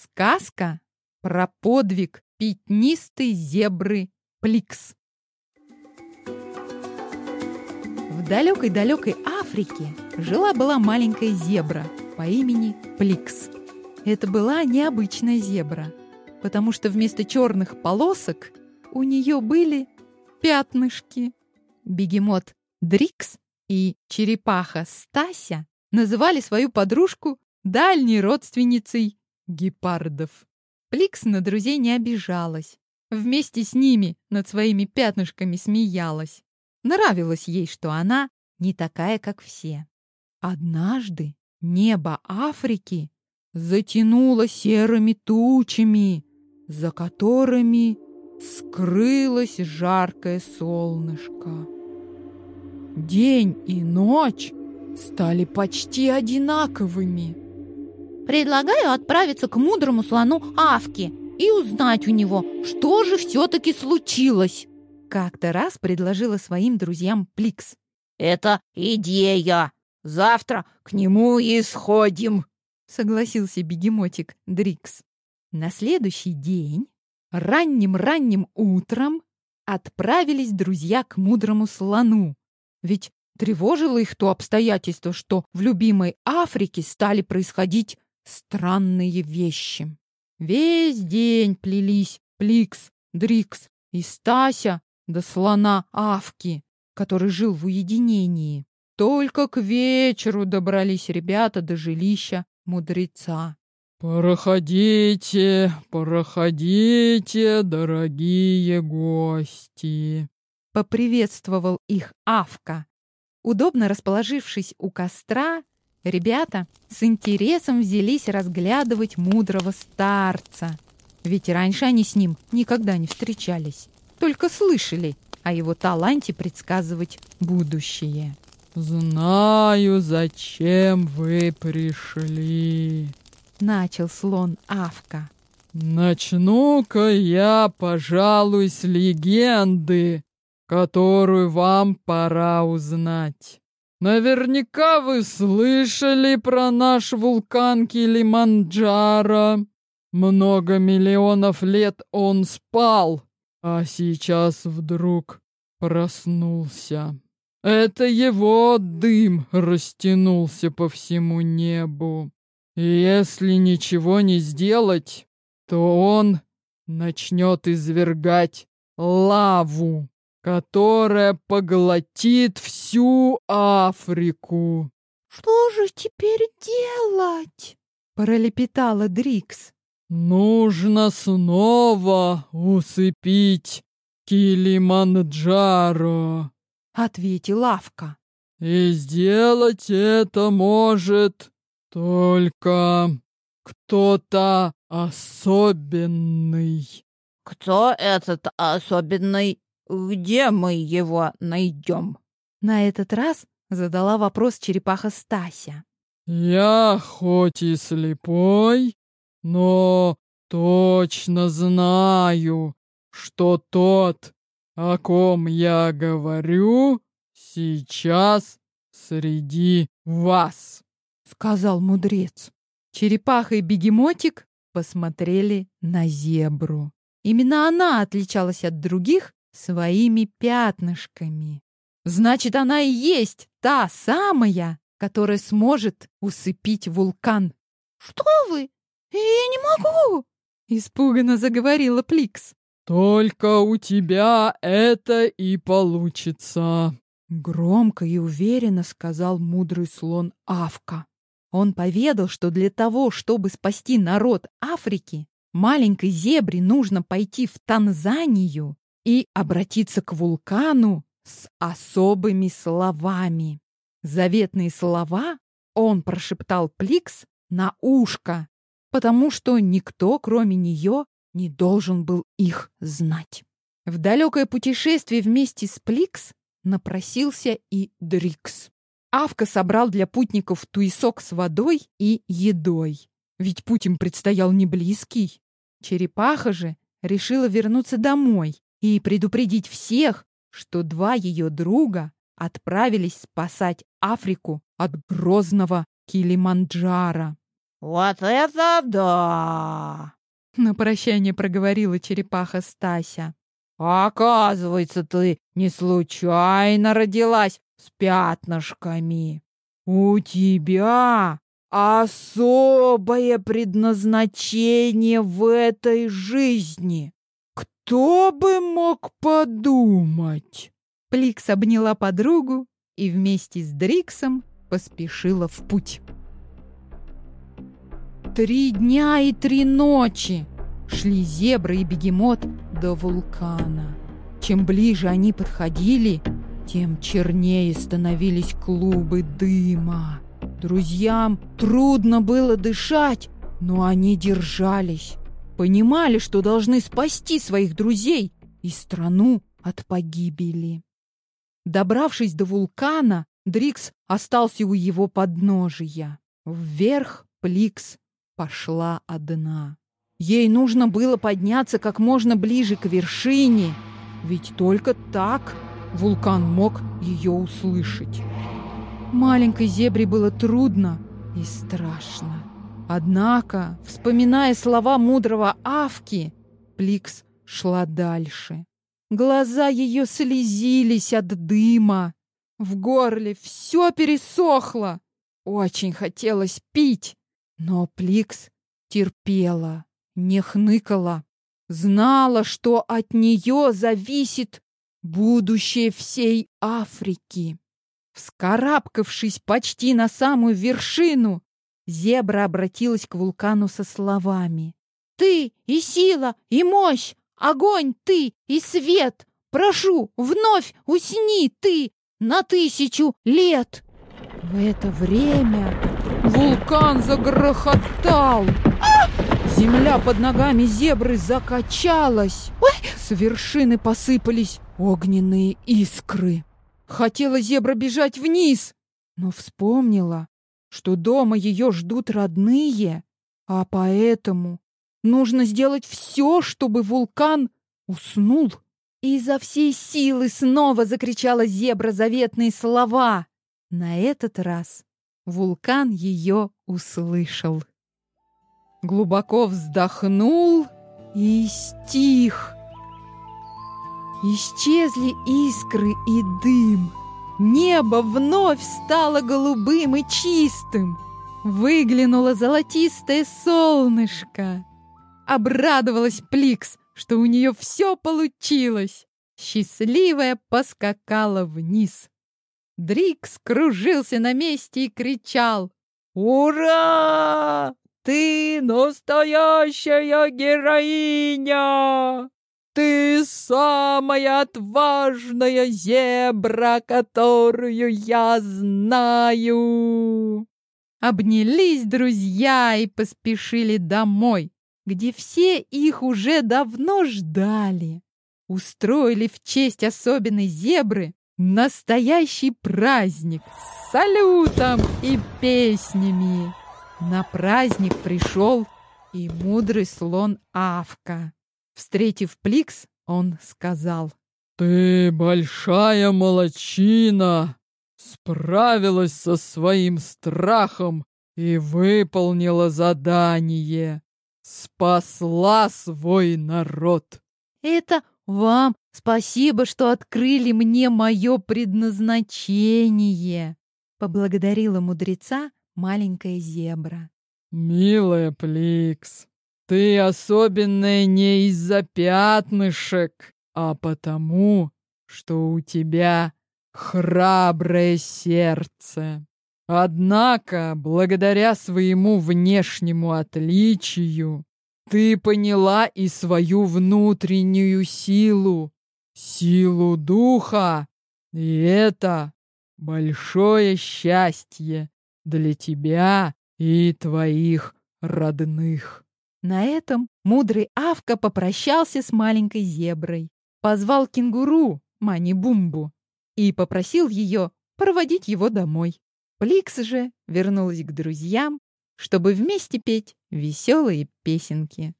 Сказка про подвиг пятнистой зебры Пликс. В далекой-далекой Африке жила-была маленькая зебра по имени Пликс. Это была необычная зебра, потому что вместо черных полосок у нее были пятнышки. Бегемот Дрикс и черепаха Стася называли свою подружку дальней родственницей гепардов. Пликс на друзей не обижалась. Вместе с ними над своими пятнышками смеялась. Нравилось ей, что она не такая, как все. Однажды небо Африки затянуло серыми тучами, за которыми скрылось жаркое солнышко. День и ночь стали почти одинаковыми. Предлагаю отправиться к мудрому слону Авке и узнать у него, что же все-таки случилось. Как-то раз предложила своим друзьям Пликс. Это идея. Завтра к нему и сходим, согласился бегемотик Дрикс. На следующий день, ранним-ранним утром, отправились друзья к мудрому слону. Ведь тревожило их то обстоятельство, что в любимой Африке стали происходить странные вещи. Весь день плелись Пликс, Дрикс и Стася до слона Авки, который жил в уединении. Только к вечеру добрались ребята до жилища мудреца. «Проходите, проходите, дорогие гости!» Поприветствовал их Авка. Удобно расположившись у костра, Ребята с интересом взялись разглядывать мудрого старца. Ведь раньше они с ним никогда не встречались, только слышали о его таланте предсказывать будущее. «Знаю, зачем вы пришли», — начал слон Авка. «Начну-ка я, пожалуй, с легенды, которую вам пора узнать. Наверняка вы слышали про наш вулкан Килиманджаро. Много миллионов лет он спал, а сейчас вдруг проснулся. Это его дым растянулся по всему небу. И если ничего не сделать, то он начнет извергать лаву которая поглотит всю Африку. Что же теперь делать? пролепетала Дрикс. Нужно снова усыпить Килиманджаро, ответил Авка. И сделать это может только кто-то особенный. Кто этот особенный? Где мы его найдем? На этот раз задала вопрос черепаха Стася. Я хоть и слепой, но точно знаю, что тот, о ком я говорю, сейчас среди вас, сказал мудрец. Черепаха и бегемотик посмотрели на зебру. Именно она отличалась от других своими пятнышками. Значит, она и есть та самая, которая сможет усыпить вулкан. «Что вы? Я не могу!» — испуганно заговорила Пликс. «Только у тебя это и получится!» Громко и уверенно сказал мудрый слон Авка. Он поведал, что для того, чтобы спасти народ Африки, маленькой зебре нужно пойти в Танзанию и обратиться к вулкану с особыми словами. Заветные слова он прошептал Пликс на ушко, потому что никто, кроме нее, не должен был их знать. В далекое путешествие вместе с Пликс напросился и Дрикс. Авка собрал для путников туесок с водой и едой, ведь путь им предстоял не близкий. Черепаха же решила вернуться домой и предупредить всех, что два ее друга отправились спасать Африку от грозного Килиманджаро. Вот это да! На прощание проговорила черепаха Стася. Оказывается, ты не случайно родилась с пятнышками. У тебя особое предназначение в этой жизни. Кто бы мог подумать? Пликс обняла подругу и вместе с Дриксом поспешила в путь. Три дня и три ночи шли зебра и бегемот до вулкана. Чем ближе они подходили, тем чернее становились клубы дыма. Друзьям трудно было дышать, но они держались. Понимали, что должны спасти своих друзей и страну от погибели. Добравшись до вулкана, Дрикс остался у его подножия. Вверх Пликс пошла одна. Ей нужно было подняться как можно ближе к вершине, ведь только так вулкан мог ее услышать. Маленькой зебре было трудно и страшно. Однако, вспоминая слова мудрого Авки, Пликс шла дальше. Глаза ее слезились от дыма. В горле все пересохло. Очень хотелось пить, но Пликс терпела, не хныкала. Знала, что от нее зависит будущее всей Африки. Вскарабкавшись почти на самую вершину, зебра обратилась к вулкану со словами. «Ты и сила, и мощь, огонь ты и свет! Прошу, вновь усни ты на тысячу лет!» В это время вулкан загрохотал. Земля под ногами зебры закачалась. С вершины посыпались огненные искры. Хотела зебра бежать вниз, но вспомнила, что дома ее ждут родные, а поэтому нужно сделать все, чтобы вулкан уснул. И изо всей силы снова закричала зебра заветные слова. На этот раз вулкан ее услышал. Глубоко вздохнул и стих. Исчезли искры и дым. Небо вновь стало голубым и чистым. Выглянуло золотистое солнышко. Обрадовалась Пликс, что у нее все получилось. Счастливая поскакала вниз. Дрикс кружился на месте и кричал. «Ура! Ты настоящая героиня!» Ты самая отважная зебра, которую я знаю. Обнялись друзья и поспешили домой, где все их уже давно ждали. Устроили в честь особенной зебры настоящий праздник с салютом и песнями. На праздник пришел и мудрый слон Авка. Встретив Пликс, он сказал. «Ты большая молочина! Справилась со своим страхом и выполнила задание. Спасла свой народ!» «Это вам спасибо, что открыли мне мое предназначение!» Поблагодарила мудреца маленькая зебра. «Милая Пликс, ты особенная не из-за пятнышек, а потому, что у тебя храброе сердце. Однако, благодаря своему внешнему отличию, ты поняла и свою внутреннюю силу, силу духа, и это большое счастье для тебя и твоих родных. На этом мудрый Авка попрощался с маленькой зеброй, позвал кенгуру Мани-Бумбу и попросил ее проводить его домой. Пликс же вернулась к друзьям, чтобы вместе петь веселые песенки.